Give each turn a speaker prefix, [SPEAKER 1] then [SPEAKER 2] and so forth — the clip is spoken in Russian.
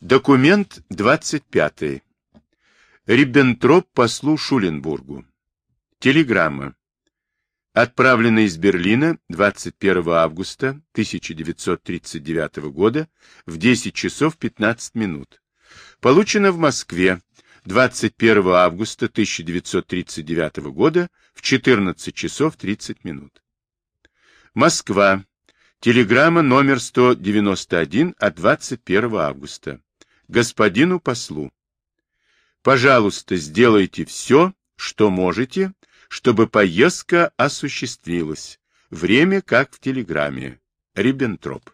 [SPEAKER 1] Документ 25. Риббентроп послу Шуленбургу. Телеграмма. Отправлена из Берлина 21 августа 1939 года в 10 часов 15 минут. Получена в Москве 21 августа 1939 года в 14 часов 30 минут. Москва. Телеграмма номер 191 от 21 августа. Господину послу. Пожалуйста, сделайте все, что можете, чтобы поездка осуществилась. Время, как в телеграмме. Риббентроп.